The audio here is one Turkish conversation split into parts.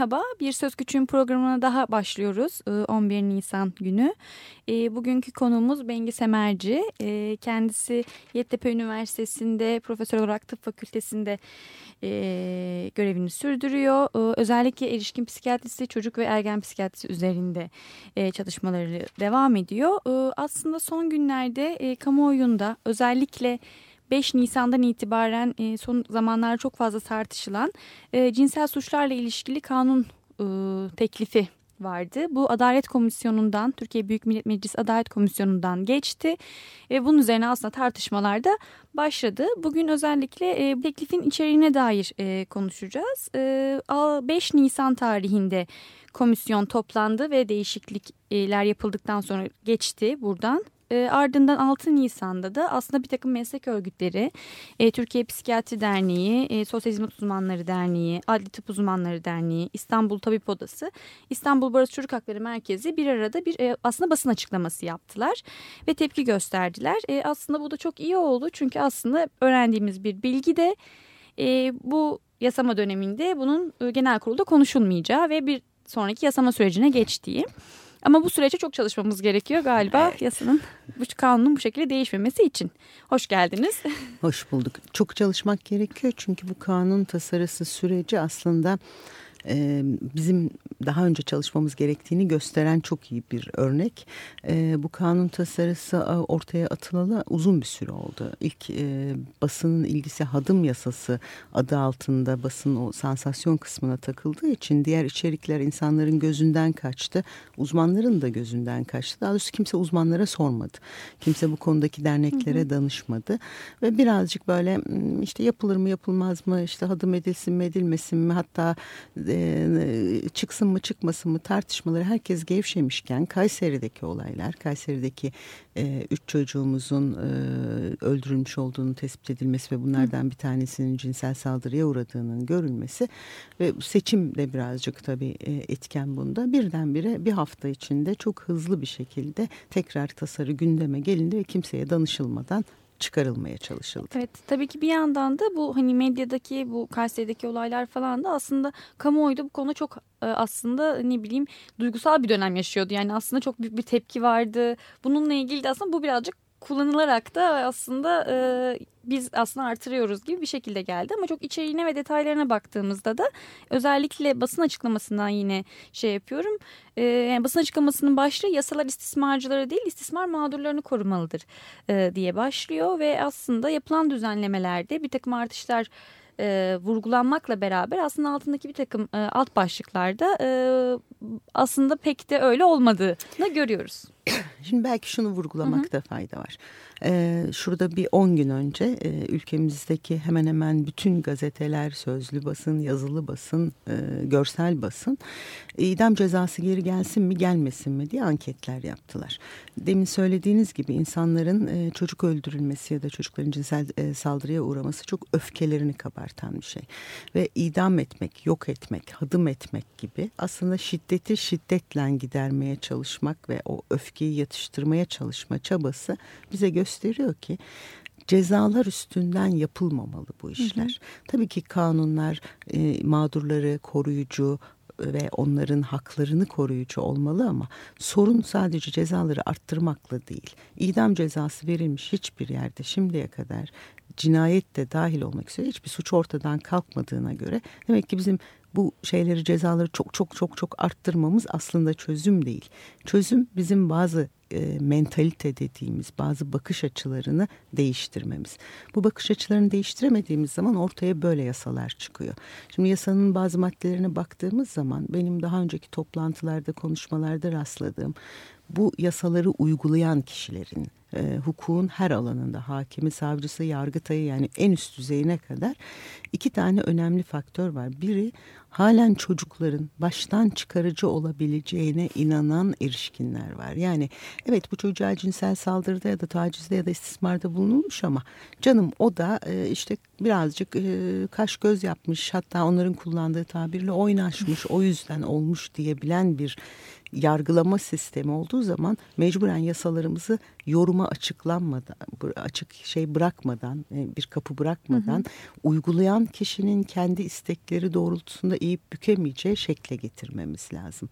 Merhaba, Bir Söz Küçüğün programına daha başlıyoruz 11 e, Nisan günü. E, bugünkü konuğumuz Bengi Semerci. E, kendisi Yeditepe Üniversitesi'nde profesör olarak tıp fakültesinde görevini sürdürüyor. Özellikle erişkin psikiyatrisi, çocuk ve ergen psikiyatrisi üzerinde çalışmaları devam ediyor. Aslında son günlerde kamuoyunda özellikle 5 Nisan'dan itibaren e, son zamanlarda çok fazla tartışılan e, cinsel suçlarla ilişkili kanun e, teklifi vardı. Bu Adalet Komisyonu'ndan, Türkiye Büyük Millet Meclisi Adalet Komisyonu'ndan geçti ve bunun üzerine aslında tartışmalar da başladı. Bugün özellikle e, teklifin içeriğine dair e, konuşacağız. E, 5 Nisan tarihinde komisyon toplandı ve değişiklikler yapıldıktan sonra geçti buradan e, ardından 6 Nisan'da da aslında bir takım meslek örgütleri, e, Türkiye Psikiyatri Derneği, e, Sosyal Hizmet Uzmanları Derneği, Adli Tıp Uzmanları Derneği, İstanbul Tabip Odası, İstanbul Barış Çocuk Hakları Merkezi bir arada bir e, aslında basın açıklaması yaptılar ve tepki gösterdiler. E, aslında bu da çok iyi oldu çünkü aslında öğrendiğimiz bir bilgi de e, bu yasama döneminde bunun e, genel kurulda konuşulmayacağı ve bir sonraki yasama sürecine geçtiği. Ama bu süreçte çok çalışmamız gerekiyor galiba evet. yasanın, bu kanunun bu şekilde değişmemesi için. Hoş geldiniz. Hoş bulduk. Çok çalışmak gerekiyor çünkü bu kanun tasarısı süreci aslında bizim daha önce çalışmamız gerektiğini gösteren çok iyi bir örnek. bu kanun tasarısı ortaya atılalı uzun bir süre oldu. İlk basının ilgisi hadım yasası adı altında basın o sansasyon kısmına takıldığı için diğer içerikler insanların gözünden kaçtı. Uzmanların da gözünden kaçtı. Daha doğrusu kimse uzmanlara sormadı. Kimse bu konudaki derneklere hı hı. danışmadı. Ve birazcık böyle işte yapılır mı yapılmaz mı işte hadım edilsin mi edilmesin mi hatta e, çıksın mı çıkmasın mı tartışmaları herkes gevşemişken Kayseri'deki olaylar, Kayseri'deki e, üç çocuğumuzun e, öldürülmüş olduğunu tespit edilmesi ve bunlardan bir tanesinin cinsel saldırıya uğradığının görülmesi ve seçim de birazcık tabii e, etken bunda. Birdenbire bir hafta içinde çok hızlı bir şekilde tekrar tasarı gündeme gelindi ve kimseye danışılmadan çıkarılmaya çalışıldı. Evet tabii ki bir yandan da bu hani medyadaki bu Kayseri'deki olaylar falan da aslında kamuoyu da bu konuda çok e, aslında ne bileyim duygusal bir dönem yaşıyordu. Yani aslında çok büyük bir tepki vardı. Bununla ilgili de aslında bu birazcık kullanılarak da aslında e, biz aslında artırıyoruz gibi bir şekilde geldi. Ama çok içeriğine ve detaylarına baktığımızda da özellikle basın açıklamasından yine şey yapıyorum. E, yani basın açıklamasının başlığı yasalar istismarcıları değil istismar mağdurlarını korumalıdır e, diye başlıyor. Ve aslında yapılan düzenlemelerde bir takım artışlar e, vurgulanmakla beraber aslında altındaki bir takım e, alt başlıklarda e, aslında pek de öyle olmadığını görüyoruz. Şimdi belki şunu vurgulamakta hı hı. fayda var. Ee, şurada bir 10 gün önce e, ülkemizdeki hemen hemen bütün gazeteler, sözlü basın, yazılı basın, e, görsel basın idam cezası geri gelsin mi gelmesin mi diye anketler yaptılar. Demin söylediğiniz gibi insanların e, çocuk öldürülmesi ya da çocukların cinsel e, saldırıya uğraması çok öfkelerini kabartan bir şey. Ve idam etmek, yok etmek, hadım etmek gibi aslında şiddeti şiddetle gidermeye çalışmak ve o öfkeyi yatıştırmaya çalışma çabası bize gösteriyor ki cezalar üstünden yapılmamalı bu işler. Hı hı. Tabii ki kanunlar e, mağdurları koruyucu ve onların haklarını koruyucu olmalı ama sorun sadece cezaları arttırmakla değil. İdam cezası verilmiş hiçbir yerde şimdiye kadar cinayet de dahil olmak üzere hiçbir suç ortadan kalkmadığına göre demek ki bizim bu şeyleri cezaları çok çok çok çok arttırmamız aslında çözüm değil. Çözüm bizim bazı e, mentalite dediğimiz bazı bakış açılarını değiştirmemiz. Bu bakış açılarını değiştiremediğimiz zaman ortaya böyle yasalar çıkıyor. Şimdi yasanın bazı maddelerine baktığımız zaman benim daha önceki toplantılarda konuşmalarda rastladığım bu yasaları uygulayan kişilerin e, hukukun her alanında hakimi, savcısı, yargıtayı yani en üst düzeyine kadar iki tane önemli faktör var. Biri halen çocukların baştan çıkarıcı olabileceğine inanan erişkinler var. Yani evet bu çocuğa cinsel saldırıda ya da tacizde ya da istismarda bulunulmuş ama canım o da e, işte birazcık e, kaş göz yapmış hatta onların kullandığı tabirle oynaşmış o yüzden olmuş diyebilen bir yargılama sistemi olduğu zaman mecburen yasalarımızı yoruma açıklanmadan, açık şey bırakmadan, e, bir kapı bırakmadan hı hı. uygulayan kişinin kendi istekleri doğrultusunda eğip bükemeyeceği şekle getirmemiz lazım.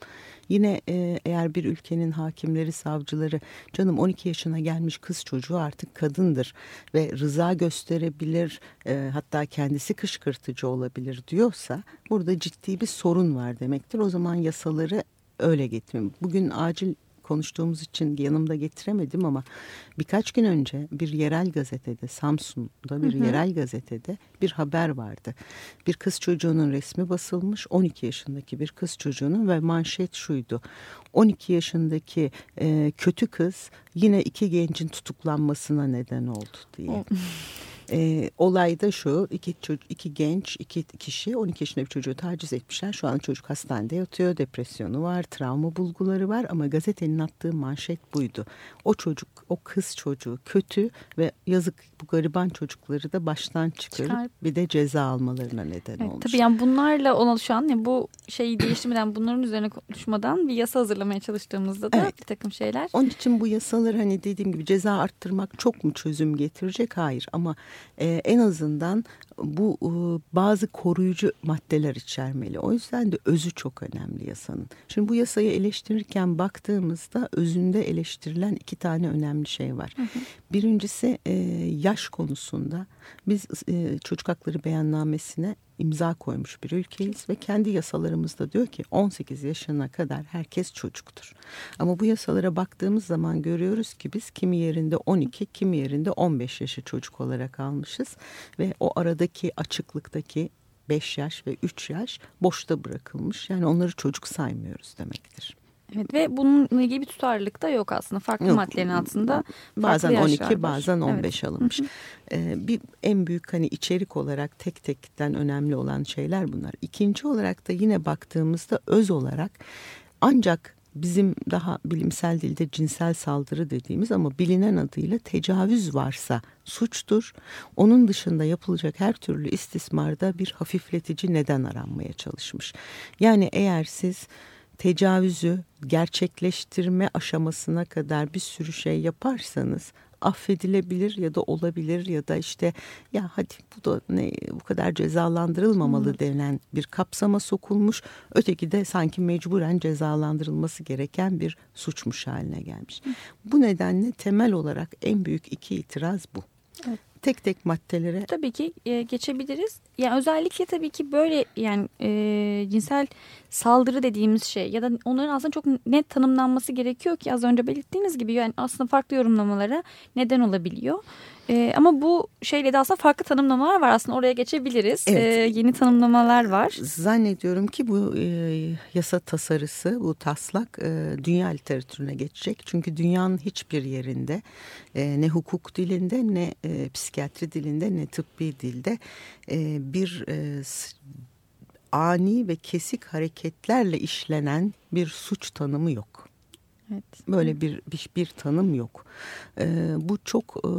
Yine e, eğer bir ülkenin hakimleri, savcıları canım 12 yaşına gelmiş kız çocuğu artık kadındır ve rıza gösterebilir e, hatta kendisi kışkırtıcı olabilir diyorsa burada ciddi bir sorun var demektir. O zaman yasaları öyle getirmem. Bugün acil konuştuğumuz için yanımda getiremedim ama birkaç gün önce bir yerel gazetede Samsun'da bir hı hı. yerel gazetede bir haber vardı. Bir kız çocuğunun resmi basılmış 12 yaşındaki bir kız çocuğunun ve manşet şuydu. 12 yaşındaki e, kötü kız yine iki gencin tutuklanmasına neden oldu diye. E, olay da şu iki, çocuk, iki genç iki kişi 12 yaşında bir çocuğu taciz etmişler. Şu an çocuk hastanede yatıyor depresyonu var travma bulguları var ama gazetenin attığı manşet buydu. O çocuk o kız çocuğu kötü ve yazık bu gariban çocukları da baştan çıkarıp Çıkar. bir de ceza almalarına neden evet, olmuş. Tabii yani bunlarla oluşan yani bu şeyi değiştirmeden bunların üzerine konuşmadan bir yasa hazırlamaya çalıştığımızda da evet. bir takım şeyler. Onun için bu yasaları hani dediğim gibi ceza arttırmak çok mu çözüm getirecek? Hayır ama e, en azından bu e, bazı koruyucu maddeler içermeli. O yüzden de özü çok önemli yasanın. Şimdi bu yasayı eleştirirken baktığımızda özünde eleştirilen iki tane önemli şey var. Hı hı. Birincisi e, yaş konusunda biz e, çocuk hakları beyannamesine imza koymuş bir ülkeyiz ve kendi yasalarımızda diyor ki 18 yaşına kadar herkes çocuktur. Ama bu yasalara baktığımız zaman görüyoruz ki biz kimi yerinde 12, kimi yerinde 15 yaşı çocuk olarak almışız ve o aradaki açıklıktaki 5 yaş ve 3 yaş boşta bırakılmış. Yani onları çocuk saymıyoruz demektir. Evet ve bununla ilgili bir tutarlılık da yok aslında. Farklı yok. maddelerin altında bazen 12 bazen 15 evet. alınmış. ee, bir en büyük hani içerik olarak tek tekten önemli olan şeyler bunlar. İkinci olarak da yine baktığımızda öz olarak ancak bizim daha bilimsel dilde cinsel saldırı dediğimiz ama bilinen adıyla tecavüz varsa suçtur. Onun dışında yapılacak her türlü istismarda bir hafifletici neden aranmaya çalışmış. Yani eğer siz tecavüzü gerçekleştirme aşamasına kadar bir sürü şey yaparsanız affedilebilir ya da olabilir ya da işte ya hadi bu da ne bu kadar cezalandırılmamalı hmm. denen bir kapsama sokulmuş. Öteki de sanki mecburen cezalandırılması gereken bir suçmuş haline gelmiş. Hmm. Bu nedenle temel olarak en büyük iki itiraz bu. Evet tek tek maddelere. Tabii ki e, geçebiliriz. Yani özellikle tabii ki böyle yani e, cinsel saldırı dediğimiz şey ya da onların aslında çok net tanımlanması gerekiyor ki az önce belirttiğiniz gibi yani aslında farklı yorumlamalara neden olabiliyor. E, ama bu şeyle de aslında farklı tanımlamalar var aslında oraya geçebiliriz. Evet. E, yeni tanımlamalar var. Zannediyorum ki bu e, yasa tasarısı bu taslak e, dünya literatürüne geçecek. Çünkü dünyanın hiçbir yerinde e, ne hukuk dilinde ne e, psikiyatri dilinde ne tıbbi dilde e, bir e, ani ve kesik hareketlerle işlenen bir suç tanımı yok. Evet. Böyle bir, bir bir tanım yok. Ee, bu çok e,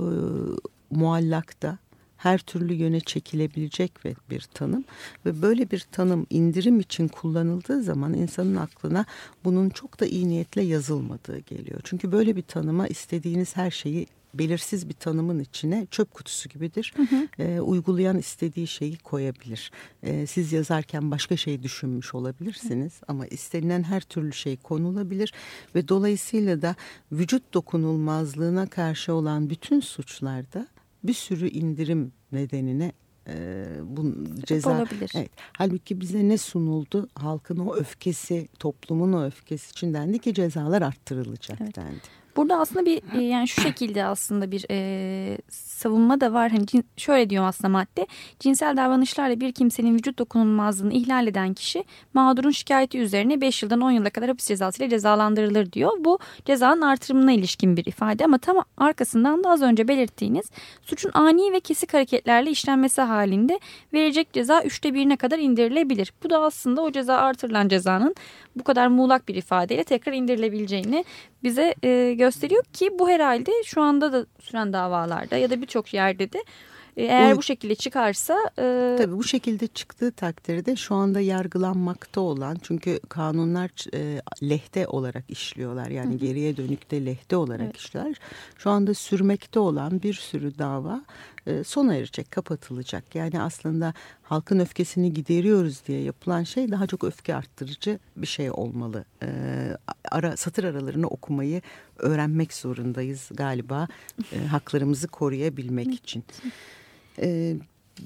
muallakta her türlü yöne çekilebilecek ve bir tanım ve böyle bir tanım indirim için kullanıldığı zaman insanın aklına bunun çok da iyi niyetle yazılmadığı geliyor. Çünkü böyle bir tanıma istediğiniz her şeyi belirsiz bir tanımın içine çöp kutusu gibidir. Hı hı. E, uygulayan istediği şeyi koyabilir. E, siz yazarken başka şey düşünmüş olabilirsiniz hı. ama istenilen her türlü şey konulabilir ve dolayısıyla da vücut dokunulmazlığına karşı olan bütün suçlarda bir sürü indirim nedenine e, bu ceza olabilir. Evet. Halbuki bize ne sunuldu? Halkın o öfkesi, toplumun o öfkesi için dendi ki cezalar arttırılacak evet. dendi. Burada aslında bir e, yani şu şekilde aslında bir e, savunma da var. Hani cin, şöyle diyor aslında madde. Cinsel davranışlarla bir kimsenin vücut dokunulmazlığını ihlal eden kişi mağdurun şikayeti üzerine 5 yıldan 10 yıla kadar hapis cezası ile cezalandırılır diyor. Bu cezanın artırımına ilişkin bir ifade ama tam arkasından da az önce belirttiğiniz suçun ani ve kesik hareketlerle işlenmesi halinde verecek ceza üçte birine kadar indirilebilir. Bu da aslında o ceza artırılan cezanın bu kadar muğlak bir ifadeyle tekrar indirilebileceğini bize e, gösteriyor ki bu herhalde şu anda da süren davalarda ya da birçok yerde de e, eğer bu şekilde çıkarsa... E... Tabii bu şekilde çıktığı takdirde şu anda yargılanmakta olan çünkü kanunlar e, lehte olarak işliyorlar. Yani Hı geriye dönükte lehte olarak evet. işliyorlar. Şu anda sürmekte olan bir sürü dava sona erecek, kapatılacak. Yani aslında halkın öfkesini gideriyoruz diye yapılan şey daha çok öfke arttırıcı bir şey olmalı. E, ara, satır aralarını okumayı öğrenmek zorundayız galiba e, haklarımızı koruyabilmek için.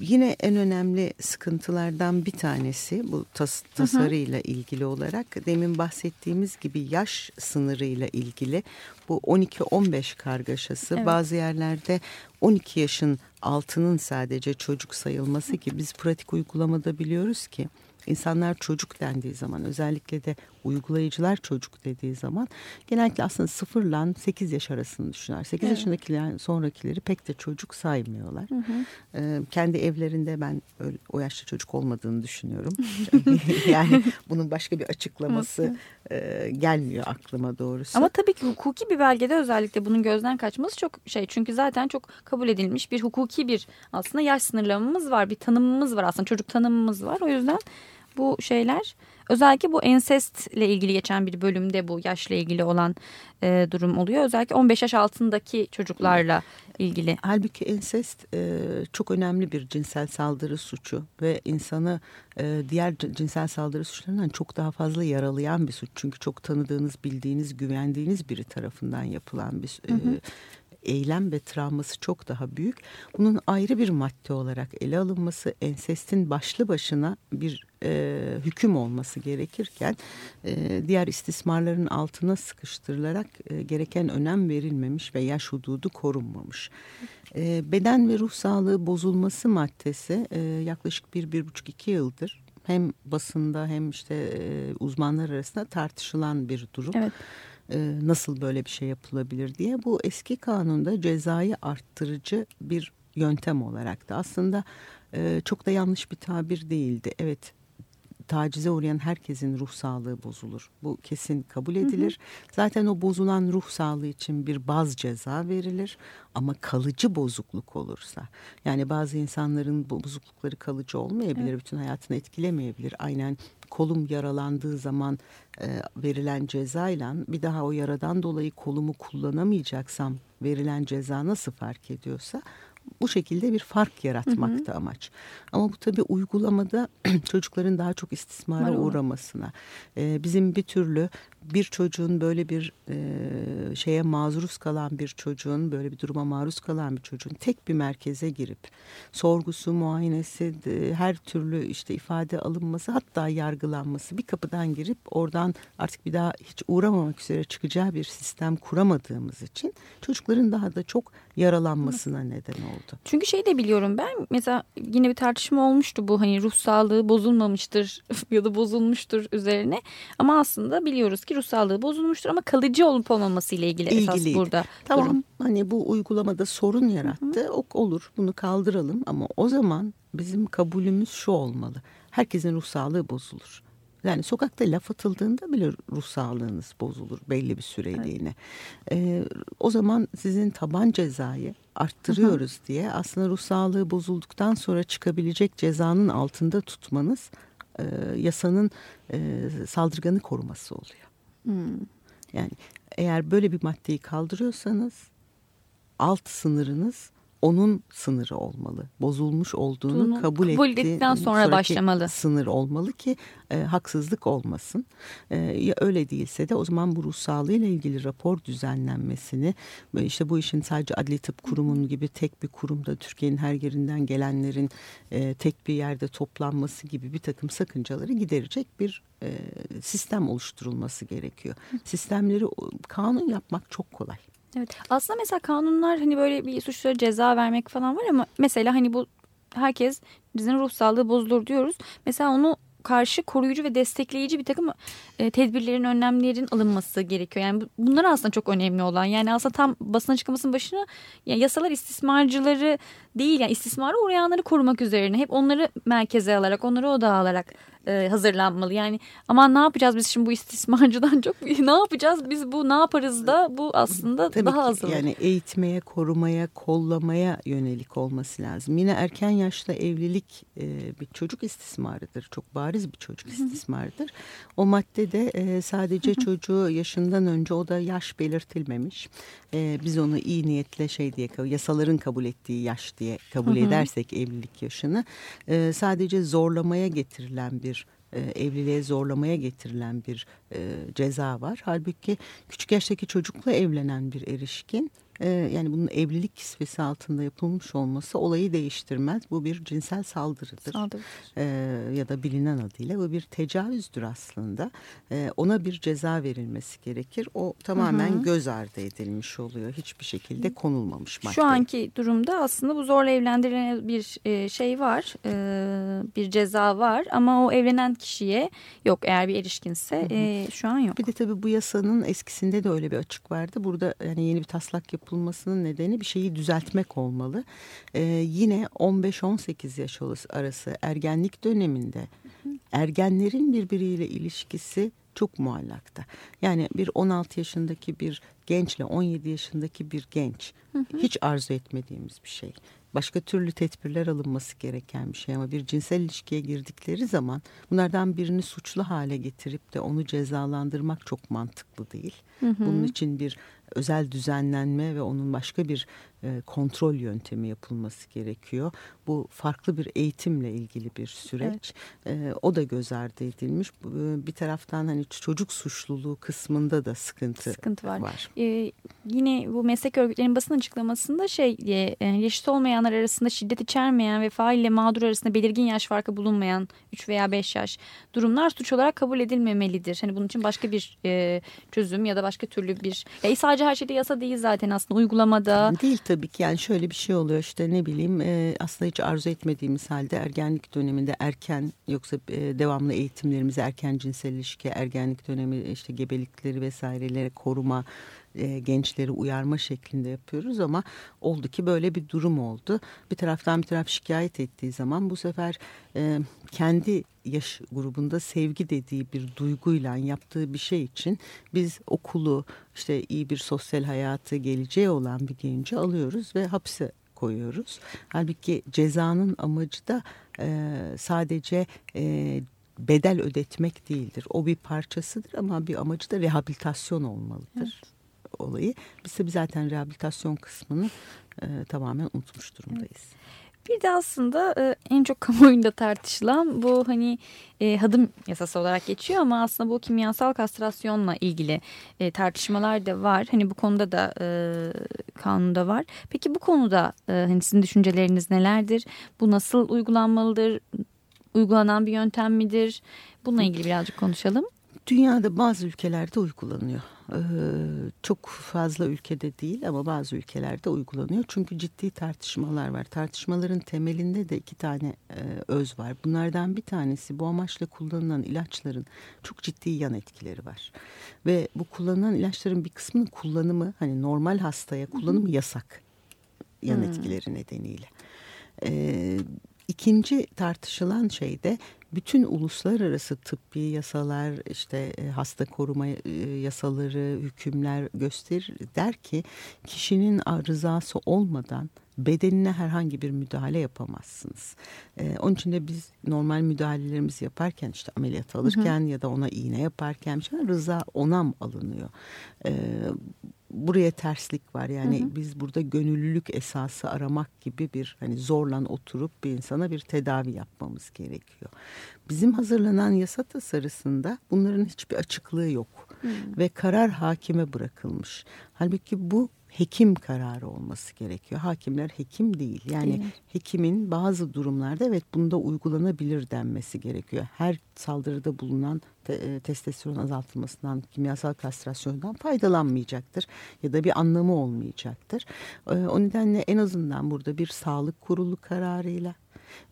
Yine en önemli sıkıntılardan bir tanesi bu tas tasarıyla ilgili olarak demin bahsettiğimiz gibi yaş sınırıyla ilgili bu 12-15 kargaşası evet. bazı yerlerde 12 yaşın altının sadece çocuk sayılması ki biz pratik uygulamada biliyoruz ki insanlar çocuk dendiği zaman özellikle de uygulayıcılar çocuk dediği zaman genellikle aslında sıfırla 8 yaş arasını düşünür. 8 evet. yaşındakiler sonrakileri pek de çocuk saymıyorlar. Hı hı. Ee, kendi evlerinde ben öyle, o yaşta çocuk olmadığını düşünüyorum. yani bunun başka bir açıklaması e, gelmiyor aklıma doğrusu. Ama tabii ki hukuki bir belgede özellikle bunun gözden kaçması çok şey. Çünkü zaten çok kabul edilmiş bir hukuki bir aslında yaş sınırlamamız var. Bir tanımımız var aslında çocuk tanımımız var. O yüzden bu şeyler özellikle bu ensest ile ilgili geçen bir bölümde bu yaşla ilgili olan e, durum oluyor. Özellikle 15 yaş altındaki çocuklarla ilgili. Halbuki ensest e, çok önemli bir cinsel saldırı suçu ve insanı e, diğer cinsel saldırı suçlarından çok daha fazla yaralayan bir suç. Çünkü çok tanıdığınız, bildiğiniz, güvendiğiniz biri tarafından yapılan bir hı hı. E, eylem ve travması çok daha büyük. Bunun ayrı bir madde olarak ele alınması ensestin başlı başına bir e, hüküm olması gerekirken e, diğer istismarların altına sıkıştırılarak e, gereken önem verilmemiş ve yaş hududu korunmamış. E, beden ve ruh sağlığı bozulması maddesi e, yaklaşık bir, bir buçuk iki yıldır hem basında hem işte e, uzmanlar arasında tartışılan bir durum. Evet e, nasıl böyle bir şey yapılabilir diye bu eski kanunda cezayı arttırıcı bir yöntem olarak da aslında e, çok da yanlış bir tabir değildi. Evet tacize uğrayan herkesin ruh sağlığı bozulur. Bu kesin kabul edilir. Hı hı. Zaten o bozulan ruh sağlığı için bir baz ceza verilir. Ama kalıcı bozukluk olursa yani bazı insanların bozuklukları kalıcı olmayabilir. Evet. Bütün hayatını etkilemeyebilir. Aynen kolum yaralandığı zaman e, verilen cezayla bir daha o yaradan dolayı kolumu kullanamayacaksam verilen ceza nasıl fark ediyorsa bu şekilde bir fark yaratmakta hı hı. amaç. Ama bu tabii uygulamada çocukların daha çok istismara Var uğramasına, e, bizim bir türlü bir çocuğun böyle bir e, şeye maruz kalan bir çocuğun böyle bir duruma maruz kalan bir çocuğun tek bir merkeze girip sorgusu, muayenesi, de, her türlü işte ifade alınması hatta yargılanması bir kapıdan girip oradan artık bir daha hiç uğramamak üzere çıkacağı bir sistem kuramadığımız için çocukların daha da çok yaralanmasına neden oldu. Çünkü şey de biliyorum ben mesela yine bir tartışma olmuştu bu hani ruh sağlığı bozulmamıştır ya da bozulmuştur üzerine ama aslında biliyoruz ki ruh sağlığı bozulmuştur ama kalıcı olup olmaması ile ilgili esas burada. Tamam durum. hani bu uygulamada sorun yarattı. Hı hı. olur bunu kaldıralım ama o zaman bizim kabulümüz şu olmalı. Herkesin ruh sağlığı bozulur. Yani sokakta laf atıldığında bile ruh sağlığınız bozulur belli bir süreliğine. Evet. Ee, o zaman sizin taban cezayı arttırıyoruz hı hı. diye aslında ruh sağlığı bozulduktan sonra çıkabilecek cezanın altında tutmanız e, yasanın e, saldırganı koruması oluyor. Hmm. Yani eğer böyle bir maddeyi kaldırıyorsanız alt sınırınız onun sınırı olmalı. Bozulmuş olduğunu Bunu kabul, kabul ettikten sonra başlamalı. Sınır olmalı ki e, haksızlık olmasın. E, ya öyle değilse de o zaman bu ruh sağlığı ile ilgili rapor düzenlenmesini işte bu işin sadece adli tıp kurumunun gibi tek bir kurumda Türkiye'nin her yerinden gelenlerin e, tek bir yerde toplanması gibi bir takım sakıncaları giderecek bir e, sistem oluşturulması gerekiyor. Sistemleri kanun yapmak çok kolay. Evet. Aslında mesela kanunlar hani böyle bir suçlara ceza vermek falan var ama mesela hani bu herkes bizim ruh sağlığı bozulur diyoruz. Mesela onu karşı koruyucu ve destekleyici bir takım e, tedbirlerin, önlemlerin alınması gerekiyor. Yani bunlar aslında çok önemli olan. Yani aslında tam basın açıklamasının başına yani yasalar istismarcıları değil yani istismara uğrayanları korumak üzerine hep onları merkeze alarak, onları odağa alarak e, hazırlanmalı. Yani ama ne yapacağız biz şimdi bu istismarcıdan çok ne yapacağız biz bu ne yaparız da bu aslında Tabii daha azalır. Yani eğitmeye, korumaya, kollamaya yönelik olması lazım. Yine erken yaşta evlilik e, bir çocuk istismarıdır. Çok bariz bir çocuk istismarıdır. O madde de e, sadece çocuğu yaşından önce o da yaş belirtilmemiş. E, biz onu iyi niyetle şey diye yasaların kabul ettiği yaş diye kabul edersek evlilik yaşını e, sadece zorlamaya getirilen bir e, evliliğe zorlamaya getirilen bir e, ceza var. Halbuki küçük yaştaki çocukla evlenen bir erişkin e, yani bunun evlilik kisvesi altında yapılmış olması olayı değiştirmez. Bu bir cinsel saldırıdır. Saldırı. E, ya da bilinen adıyla bu bir tecavüzdür aslında. E, ona bir ceza verilmesi gerekir. O tamamen hı hı. göz ardı edilmiş oluyor. Hiçbir şekilde konulmamış madde. Şu anki durumda aslında bu zorla evlendirilen bir e, şey var. E, bir ceza var ama o evlenen kişiye yok eğer bir erişkinse hı hı. E, şu an yok. Bir de tabii bu yasanın eskisinde de öyle bir açık vardı. Burada yani yeni bir taslak yapılıyor yapılmasının nedeni bir şeyi düzeltmek olmalı. Ee, yine 15-18 yaş arası ergenlik döneminde ergenlerin birbiriyle ilişkisi çok muallakta. Yani bir 16 yaşındaki bir gençle 17 yaşındaki bir genç hiç arzu etmediğimiz bir şey. Başka türlü tedbirler alınması gereken bir şey ama bir cinsel ilişkiye girdikleri zaman bunlardan birini suçlu hale getirip de onu cezalandırmak çok mantıklı değil. Hı hı. Bunun için bir özel düzenlenme ve onun başka bir e, kontrol yöntemi yapılması gerekiyor. Bu farklı bir eğitimle ilgili bir süreç. Evet. E, o da göz ardı edilmiş. E, bir taraftan hani çocuk suçluluğu kısmında da sıkıntı, sıkıntı var. var. Ee, yine bu meslek örgütlerinin basın açıklamasında şey diye yaşıt olmayanlar arasında şiddet içermeyen ve fail ile mağdur arasında belirgin yaş farkı bulunmayan 3 veya 5 yaş durumlar suç olarak kabul edilmemelidir. Hani bunun için başka bir e, çözüm ya da başka türlü bir ya sadece her şeyde yasa değil zaten aslında uygulamada. Değil tabii ki yani şöyle bir şey oluyor işte ne bileyim e, aslında hiç arzu etmediğimiz halde ergenlik döneminde erken yoksa e, devamlı eğitimlerimizi erken cinsel ilişki ergenlik dönemi işte gebelikleri vesaireleri koruma e, gençleri uyarma şeklinde yapıyoruz ama oldu ki böyle bir durum oldu. Bir taraftan bir taraf şikayet ettiği zaman bu sefer e, kendi yaş grubunda sevgi dediği bir duyguyla yaptığı bir şey için biz okulu işte iyi bir sosyal hayatı geleceği olan bir genci alıyoruz ve hapse koyuyoruz. Halbuki cezanın amacı da e, sadece e, bedel ödetmek değildir. O bir parçasıdır ama bir amacı da rehabilitasyon olmalıdır. Evet olayı. Biz tabii zaten rehabilitasyon kısmını e, tamamen unutmuş durumdayız. Evet. Bir de aslında e, en çok kamuoyunda tartışılan bu hani e, hadım yasası olarak geçiyor ama aslında bu kimyasal kastrasyonla ilgili e, tartışmalar da var. Hani bu konuda da kanunda var. Peki bu konuda hani sizin düşünceleriniz nelerdir? Bu nasıl uygulanmalıdır? Uygulanan bir yöntem midir? Bununla ilgili birazcık konuşalım. Dünyada bazı ülkelerde uygulanıyor. Ee, çok fazla ülkede değil ama bazı ülkelerde uygulanıyor. Çünkü ciddi tartışmalar var. Tartışmaların temelinde de iki tane e, öz var. Bunlardan bir tanesi bu amaçla kullanılan ilaçların çok ciddi yan etkileri var. Ve bu kullanılan ilaçların bir kısmının kullanımı hani normal hastaya kullanımı yasak. Yan etkileri nedeniyle. Ee, İkinci tartışılan şey de bütün uluslararası tıbbi yasalar işte e, hasta koruma e, yasaları hükümler gösterir der ki kişinin rızası olmadan bedenine herhangi bir müdahale yapamazsınız. Ee, onun için de biz normal müdahalelerimizi yaparken işte ameliyat alırken hı hı. ya da ona iğne yaparken şey, rıza onam alınıyor. Ee, buraya terslik var. Yani Hı hı. biz burada gönüllülük esası aramak gibi bir hani zorla oturup bir insana bir tedavi yapmamız gerekiyor. Bizim hazırlanan yasa tasarısında bunların hiçbir açıklığı yok Hı. ve karar hakime bırakılmış. Halbuki bu hekim kararı olması gerekiyor. Hakimler hekim değil. Yani Değil. hekimin bazı durumlarda evet bunda uygulanabilir denmesi gerekiyor. Her saldırıda bulunan te, e, testosteron azaltılmasından, kimyasal kastrasyondan faydalanmayacaktır ya da bir anlamı olmayacaktır. E, o nedenle en azından burada bir sağlık kurulu kararıyla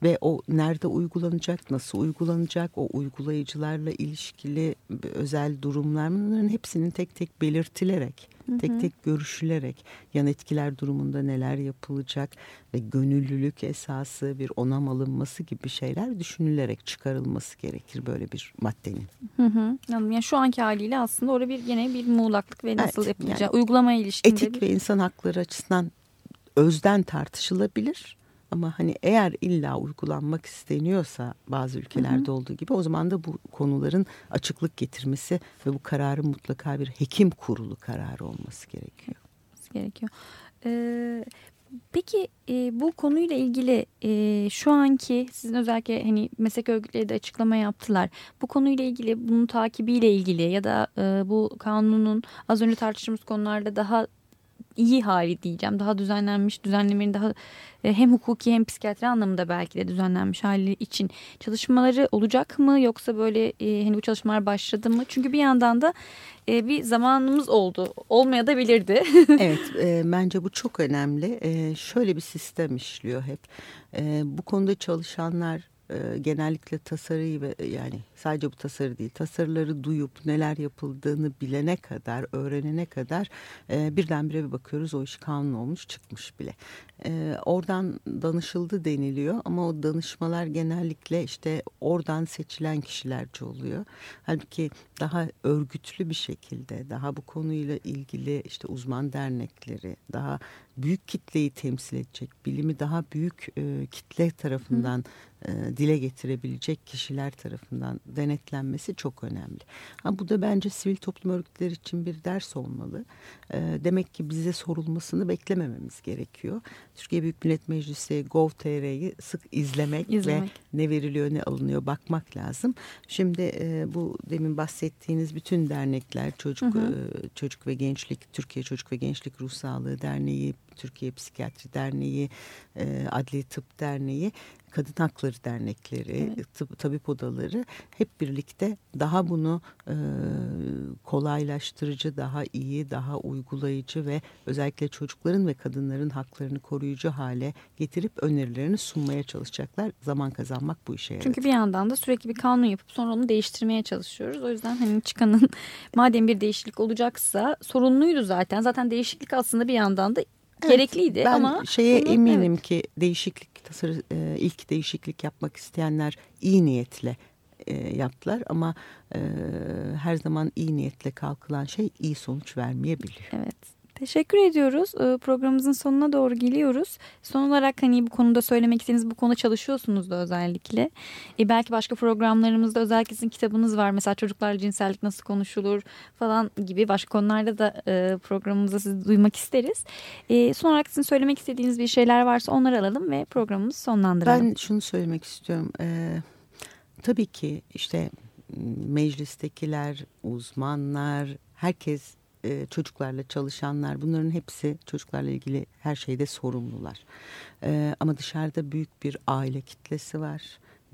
ve o nerede uygulanacak, nasıl uygulanacak, o uygulayıcılarla ilişkili özel durumlar bunların hepsinin tek tek belirtilerek, Hı hı. tek tek görüşülerek yan etkiler durumunda neler yapılacak ve gönüllülük esası bir onam alınması gibi şeyler düşünülerek çıkarılması gerekir böyle bir maddenin. Hı hı. Yani şu anki haliyle aslında orada bir yine bir muğlaklık ve nasıl Evet, yapılacağı, yani uygulamaya ilişkin Etik bir... ve insan hakları açısından özden tartışılabilir. Ama hani eğer illa uygulanmak isteniyorsa bazı ülkelerde olduğu gibi o zaman da bu konuların açıklık getirmesi ve bu kararın mutlaka bir hekim kurulu kararı olması gerekiyor. gerekiyor. Ee, peki e, bu konuyla ilgili e, şu anki sizin özellikle hani meslek örgütleri de açıklama yaptılar. Bu konuyla ilgili bunun takibiyle ilgili ya da e, bu kanunun az önce tartıştığımız konularda daha iyi hali diyeceğim. Daha düzenlenmiş, düzenlemenin daha e, hem hukuki hem psikiyatri anlamında belki de düzenlenmiş hali için çalışmaları olacak mı yoksa böyle e, hani bu çalışmalar başladı mı? Çünkü bir yandan da e, bir zamanımız oldu. Olmaya da bilirdi. evet e, bence bu çok önemli. E, şöyle bir sistem işliyor hep. E, bu konuda çalışanlar e, genellikle tasarıyı ve yani sadece bu tasarı değil tasarıları duyup neler yapıldığını bilene kadar öğrenene kadar e, birdenbire bir bakıyoruz o iş kanun olmuş çıkmış bile. E, oradan danışıldı deniliyor ama o danışmalar genellikle işte oradan seçilen kişilerce oluyor. Halbuki daha örgütlü bir şekilde daha bu konuyla ilgili işte uzman dernekleri daha büyük kitleyi temsil edecek bilimi daha büyük e, kitle tarafından e, dile getirebilecek kişiler tarafından denetlenmesi çok önemli. Ha, bu da bence sivil toplum örgütleri için bir ders olmalı. E, demek ki bize sorulmasını beklemememiz gerekiyor. Türkiye Büyük Millet Meclisi Gov.tr'yi sık izlemek, İzlemek. ve ne veriliyor ne alınıyor bakmak lazım. Şimdi e, bu demin bahsettiğiniz bütün dernekler çocuk Hı hı. e, çocuk ve gençlik Türkiye Çocuk ve Gençlik Ruh Sağlığı Derneği, Türkiye Psikiyatri Derneği, e, Adli Tıp Derneği, Kadın Hakları Dernekleri, Evet. tıp, tabip odaları hep birlikte daha bunu e, kolaylaştırıcı, daha iyi, daha uygulayıcı ve özellikle çocukların ve kadınların haklarını koruyucu hale getirip önerilerini sunmaya çalışacaklar. Zaman kazanmak bu işe yarar. Çünkü bir yandan da sürekli bir kanun yapıp sonra onu değiştirmeye çalışıyoruz. O yüzden hani çıkanın madem bir değişiklik olacaksa sorunluydu zaten. Zaten değişiklik aslında bir yandan da gerekliydi ben ama şeye bunu- eminim ki değişiklik tasarı e, ilk değişiklik yapmak isteyenler iyi niyetle e, yaptılar ama e, her zaman iyi niyetle kalkılan şey iyi sonuç vermeyebiliyor. Evet. Teşekkür ediyoruz. Ee, Programımızın sonuna doğru geliyoruz. Son olarak hani bu konuda söylemek istediğiniz bu konuda çalışıyorsunuz da özellikle. E belki başka programlarımızda özellikle sizin kitabınız var. Mesela çocuklarla cinsellik nasıl konuşulur falan gibi başka konularda da e, programımızda sizi duymak isteriz. E, son olarak sizin söylemek istediğiniz bir şeyler varsa onları alalım ve programımızı sonlandıralım. Ben şunu söylemek istiyorum. Ee, tabii ki işte meclistekiler, uzmanlar, herkes e, çocuklarla çalışanlar bunların hepsi çocuklarla ilgili her şeyde sorumlular. Ee, ama dışarıda büyük bir aile kitlesi var.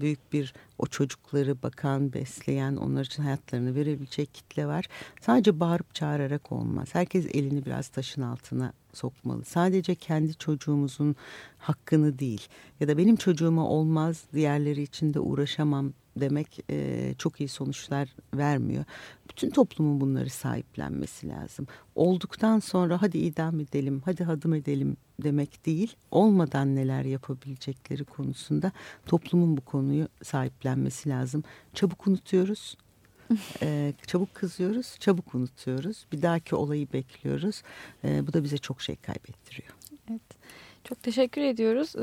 Büyük bir o çocukları bakan, besleyen, onlar için hayatlarını verebilecek kitle var. Sadece bağırıp çağırarak olmaz. Herkes elini biraz taşın altına sokmalı. Sadece kendi çocuğumuzun hakkını değil ya da benim çocuğuma olmaz, diğerleri için de uğraşamam demek e, çok iyi sonuçlar vermiyor. Bütün toplumun bunları sahiplenmesi lazım. Olduktan sonra hadi idam edelim, hadi hadım edelim demek değil. Olmadan neler yapabilecekleri konusunda toplumun bu konuyu sahiplenmesi lazım. Çabuk unutuyoruz. Ee, çabuk kızıyoruz, çabuk unutuyoruz. Bir dahaki olayı bekliyoruz. Ee, bu da bize çok şey kaybettiriyor. Evet. Çok teşekkür ediyoruz. Ee,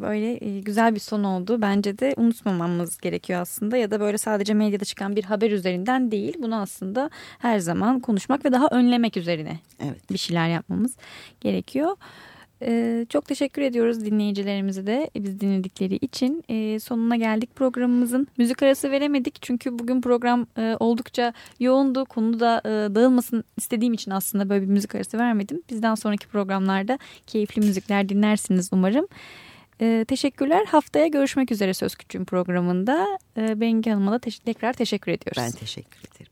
böyle e, güzel bir son oldu. Bence de unutmamamız gerekiyor aslında. Ya da böyle sadece medyada çıkan bir haber üzerinden değil. Bunu aslında her zaman konuşmak ve daha önlemek üzerine evet. bir şeyler yapmamız gerekiyor. Ee, çok teşekkür ediyoruz dinleyicilerimize de biz dinledikleri için. Ee, sonuna geldik programımızın. Müzik arası veremedik çünkü bugün program e, oldukça yoğundu. Konu da e, dağılmasın istediğim için aslında böyle bir müzik arası vermedim. Bizden sonraki programlarda keyifli müzikler dinlersiniz umarım. Ee, teşekkürler. Haftaya görüşmek üzere Söz Küçüğün programında. Bengi Hanım'a da te tekrar teşekkür ediyoruz. Ben teşekkür ederim.